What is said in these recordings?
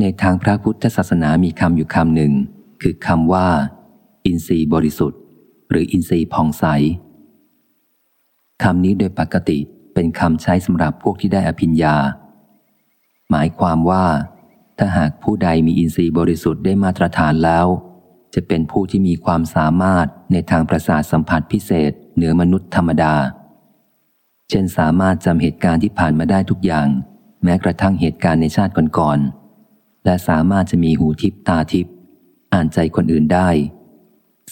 ในทางพระพุทธศาสนามีคำอยู่คำหนึ่ง คือคำว่า อินทรีย์บริสุทธิ์ หรืออินทรีย์ผ่องใสคำนี้โดยปกติเป็นคำใช้สำหรับพวกที่ได้อภิญญา หมายความว่า ถ้าหากผู้ใดมีอินทรีย์บริสุทธิ์ได้มาตรฐานแล้ว จะเป็นผู้ที่มีความสามารถในทางประสาทสัมผัสพิเศษ เหนือมนุษย์ธรรมดา เช่นสามารถจำเหตุการณ์ที่ผ่านมาได้ทุกอย่าง แม้กระทั่งเหตุการณ์ในชาติก่อนๆ และสามารถจะมีหูทิพตาทิพอ่านใจคนอื่นได้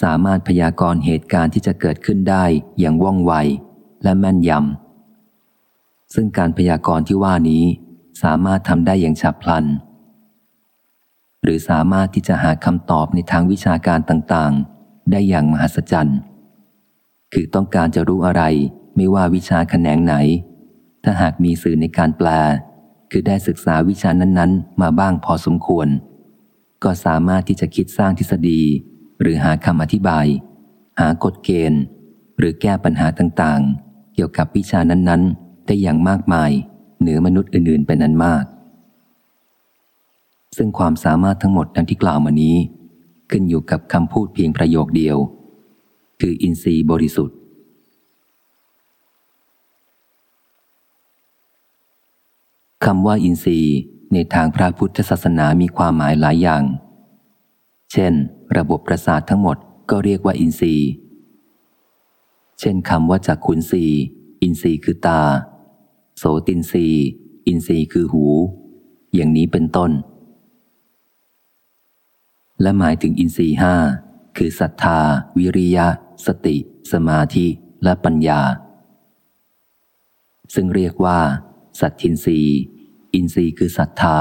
สามารถพยากรณ์เหตุการณ์ที่จะเกิดขึ้นได้อย่างว่องไวและแม่นยำ ซึ่งการพยากรณ์ที่ว่านี้สามารถทำได้อย่างฉับพลัน หรือสามารถที่จะหาคำตอบในทางวิชาการต่างๆ ได้อย่างมหัศจรรย์ คือต้องการจะรู้อะไรไม่ว่าวิชาแขนงไหน ถ้าหากมีสื่อในการแปล คือได้ศึกษาวิชานั้นๆ มาบ้างพอสมควร ก็สามารถที่จะคิดสร้างทฤษฎี หรือหาคำอธิบาย หากฎเกณฑ์ หรือแก้ปัญหาต่างๆ เกี่ยวกับวิชานั้นๆ ได้อย่างมากมาย เหนือมนุษย์อื่นๆเป็นนั้นมาก ซึ่งความสามารถทั้งหมดดังที่กล่าวมานี้ ขึ้นอยู่กับคำพูดเพียงประโยคเดียว คืออินทรีย์บริสุทธิ์ คำว่าอินทรีย์ในทางพระพุทธศาสนามีความหมายหลายอย่าง เช่น ระบบประสาททั้งหมดก็เรียกว่าอินทรีย์ เช่นคำว่าจักขุนสีอินทรีย์คือตา โสตินสีอินทรีย์คือหู อย่างนี้เป็นต้น และหมายถึงอินทรีย์ห้าคือศรัทธา วิริยะ สติ สมาธิ และปัญญา ซึ่งเรียกว่า สัตทินรีอินทรีย์คือศรัทธา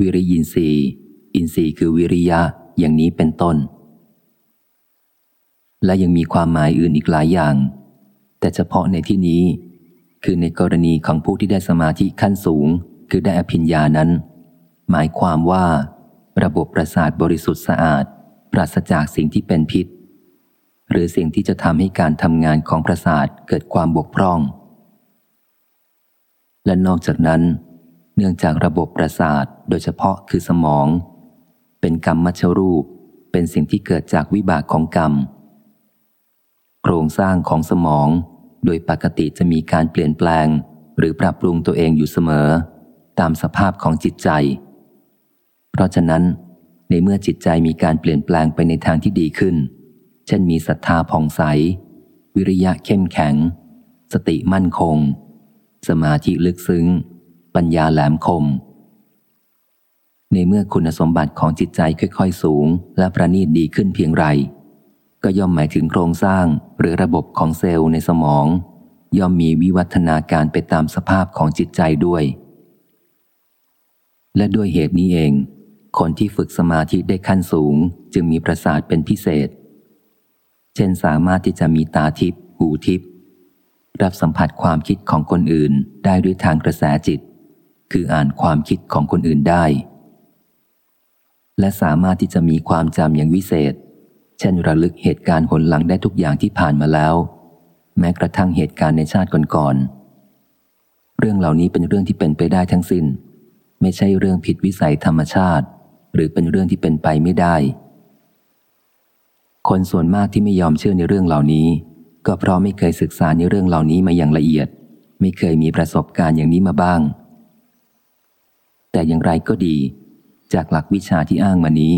วิริยินทรีย์ อินทรีย์คือวิริยะอย่างนี้เป็นต้น และยังมีความหมายอื่นอีกหลายอย่าง แต่เฉพาะในที่นี้ คือในกรณีของผู้ที่ได้สมาธิขั้นสูง คือได้อภิญญานั้น หมายความว่า ระบบประสาทบริสุทธิ์สะอาด ปราศจากสิ่งที่เป็นพิษ หรือสิ่งที่จะทำให้การทำงานของประสาทเกิดความบกพร่อง และนอกจากนั้น เนื่องจากระบบประสาทโดยเฉพาะคือสมอง เป็นกรรมมัชรูป เป็นสิ่งที่เกิดจากวิบากของกรรม โครงสร้างของสมอง โดยปกติจะมีการเปลี่ยนแปลง หรือปรับปรุงตัวเองอยู่เสมอ ตามสภาพของจิตใจ เพราะฉะนั้น ในเมื่อจิตใจมีการเปลี่ยนแปลงไปในทางที่ดีขึ้น เช่นมีศรัทธาผ่องใส วิริยะเข้มแข็ง สติมั่นคง สมาธิลึกซึ้ง ปัญญาแหลมคม ในเมื่อคุณสมบัติของจิตใจค่อยๆสูง และประณีตดีขึ้นเพียงไร ก็ย่อมหมายถึงโครงสร้างหรือระบบของเซลล์ในสมอง ย่อมมีวิวัฒนาการไปตามสภาพของจิตใจด้วย และด้วยเหตุนี้เอง คนที่ฝึกสมาธิได้ขั้นสูง จึงมีประสาทเป็นพิเศษ เช่นสามารถที่จะมีตาทิพย์หูทิพย์ รับสัมผัสความคิดของคนอื่นได้ด้วยทางกระแสจิต คืออ่านความคิดของคนอื่นได้ และสามารถที่จะมีความจำอย่างวิเศษ เช่นระลึกเหตุการณ์หนหลังได้ทุกอย่างที่ผ่านมาแล้ว แม้กระทั่งเหตุการณ์ในชาติก่อนๆเรื่องเหล่านี้เป็นเรื่องที่เป็นไปได้ทั้งสิน้น ไม่ใช่เรื่องผิดวิสัยธรรมชาติ หรือเป็นเรื่องที่เป็นไปไม่ได้ คนส่วนมากที่ไม่ยอมเชื่อในเรื่องเหล่านี้ ก็เพราะไม่เคยศึกษาในเรื่องเหล่านี้มาอย่างละเอียด ไม่เคยมีประสบการณ์อย่างนี้มาบ้าง แต่อย่างไรก็ดี จากหลักวิชาที่อ้างมานี้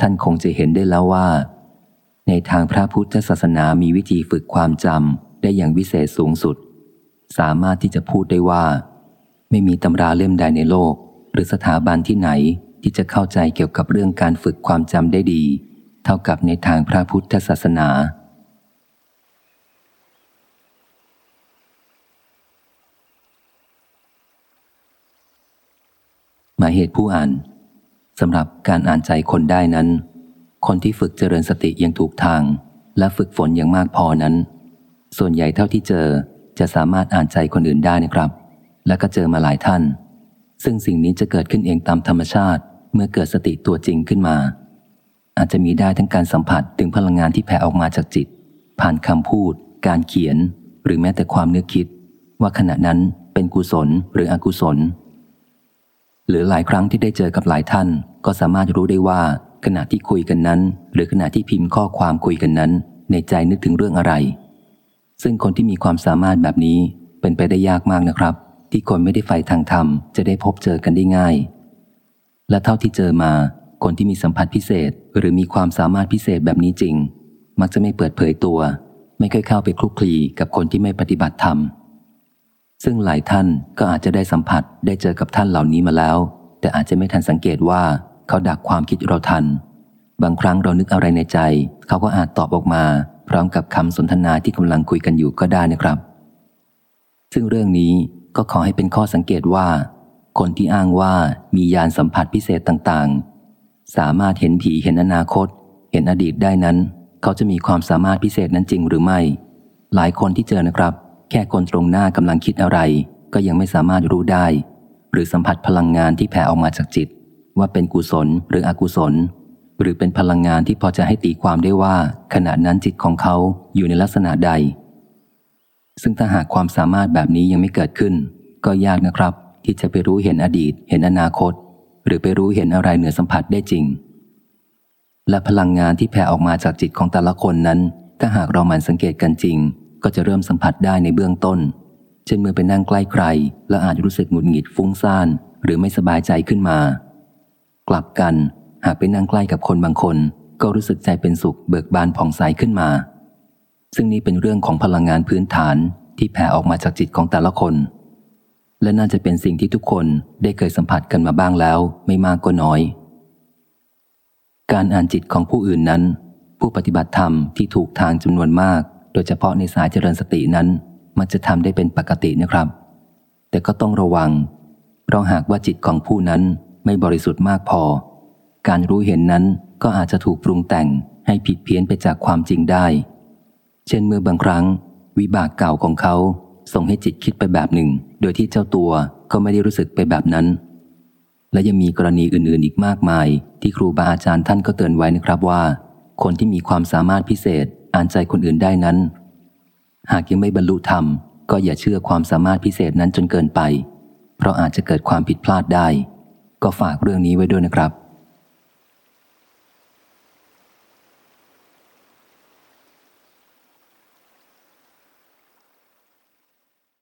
ท่านคงจะเห็นได้แล้วว่า ในทางพระพุทธศาสนามีวิธีฝึกความจำได้อย่างวิเศษสูงสุด สามารถที่จะพูดได้ว่า ไม่มีตำราเล่มใดในโลก หรือสถาบันที่ไหนที่จะเข้าใจเกี่ยวกับเรื่องการฝึกความจำได้ดี เท่ากับในทางพระพุทธศาสนา หมายเหตุผู้อ่านสำหรับการอ่านใจคนได้นั้น คนที่ฝึกเจริญสติยังถูกทาง และฝึกฝนอย่างมากพอนั้น ส่วนใหญ่เท่าที่เจอจะสามารถอ่านใจคนอื่นได้นะครับ และก็เจอมาหลายท่าน ซึ่งสิ่งนี้จะเกิดขึ้นเองตามธรรมชาติ เมื่อเกิดสติตัวจริงขึ้นมา อาจจะมีได้ทั้งการสัมผัสถึงพลังงานที่แผ่ออกมาจากจิต ผ่านคำพูด การเขียน หรือแม้แต่ความนึกคิด ว่าขณะนั้นเป็นกุศลหรืออกุศล หรือหลายครั้งที่ได้เจอกับหลายท่าน ก็สามารถรู้ได้ว่า ขณะที่คุยกันนั้น หรือขณะที่พิมพ์ข้อความคุยกันนั้น ในใจนึกถึงเรื่องอะไร ซึ่งคนที่มีความสามารถแบบนี้เป็นไปได้ยากมากนะครับ ที่คนไม่ได้ใฝ่ทางธรรมจะได้พบเจอกันได้ง่าย และเท่าที่เจอมา คนที่มีสัมผัสพิเศษ หรือมีความสามารถพิเศษแบบนี้จริง มักจะไม่เปิดเผยตัว ไม่เคยเข้าไปคลุกคลีกับคนที่ไม่ปฏิบัติธรรม ซึ่งหลายท่านก็อาจจะได้สัมผัสได้เจอกับท่านเหล่านี้มาแล้ว แต่อาจจะไม่ทันสังเกตว่าเขาดักความคิดเราทัน บางครั้งเรานึกอะไรในใจ เขาก็อาจตอบออกมา พร้อมกับคำสนทนาที่กำลังคุยกันอยู่ก็ได้นะครับ ซึ่งเรื่องนี้ก็ขอให้เป็นข้อสังเกตว่า คนที่อ้างว่ามียานสัมผัสพิเศษต่างๆ สามารถเห็นผีเห็นอนาคต เห็นอดีตได้นั้น เขาจะมีความสามารถพิเศษนั้นจริงหรือไม่ หลายคนที่เจอนะครับ แค่คนตรงหน้ากำลังคิดอะไร ก็ยังไม่สามารถรู้ได้ หรือสัมผัสพลังงานที่แผ่ออกมาจากจิต ว่าเป็นกุศลหรืออกุศล หรือเป็นพลังงานที่พอจะให้ตีความได้ว่า ขณะนั้นจิตของเขาอยู่ในลักษณะใด ซึ่งถ้าหากความสามารถแบบนี้ยังไม่เกิดขึ้น ก็ยากนะครับ ที่จะไปรู้เห็นอดีต เห็นอนาคต หรือไปรู้เห็นอะไรเหนือสัมผัสได้จริง และพลังงานที่แผ่ออกมาจากจิตของแต่ละคนนั้น ถ้าหากเราหมั่นสังเกตกันจริง ก็จะเริ่มสัมผัสได้ในเบื้องต้น เช่นเมื่อไปนั่งใกล้ใคร แล้วอาจรู้สึกหงุดหงิดฟุ้งซ่าน หรือไม่สบายใจขึ้นมา กลับกัน หากไปนั่งใกล้กับคนบางคน ก็รู้สึกใจเป็นสุขเบิกบานผ่องใสขึ้นมา ซึ่งนี้เป็นเรื่องของพลังงานพื้นฐานที่แผ่ออกมาจากจิตของแต่ละคน และน่าจะเป็นสิ่งที่ทุกคนได้เคยสัมผัสกันมาบ้างแล้วไม่มากก็น้อย การอ่านจิตของผู้อื่นนั้น ผู้ปฏิบัติธรรมที่ถูกทางจำนวนมาก โดยเฉพาะในสายเจริญสตินั้น มันจะทำได้เป็นปกตินะครับ แต่ก็ต้องระวัง เพราะหากว่าจิตของผู้นั้นไม่บริสุทธิ์มากพอ การรู้เห็นนั้นก็อาจจะถูกปรุงแต่งให้ผิดเพี้ยนไปจากความจริงได้ เช่นเมื่อบางครั้ง วิบากเก่าของเขาส่งให้จิตคิดไปแบบหนึ่ง โดยที่เจ้าตัวก็ไม่ได้รู้สึกไปแบบนั้น และยังมีกรณีอื่นๆ อีกมากมาย ที่ครูบาอาจารย์ท่านก็เตือนไว้นะครับว่า คนที่มีความสามารถพิเศษ อ่านใจคนอื่นได้นั้น หากยังไม่บรรลุธรรม ก็อย่าเชื่อความสามารถพิเศษนั้นจนเกินไป เพราะอาจจะเกิดความผิดพลาดได้ ก็ฝากเรื่องนี้ไว้ด้วยนะครับ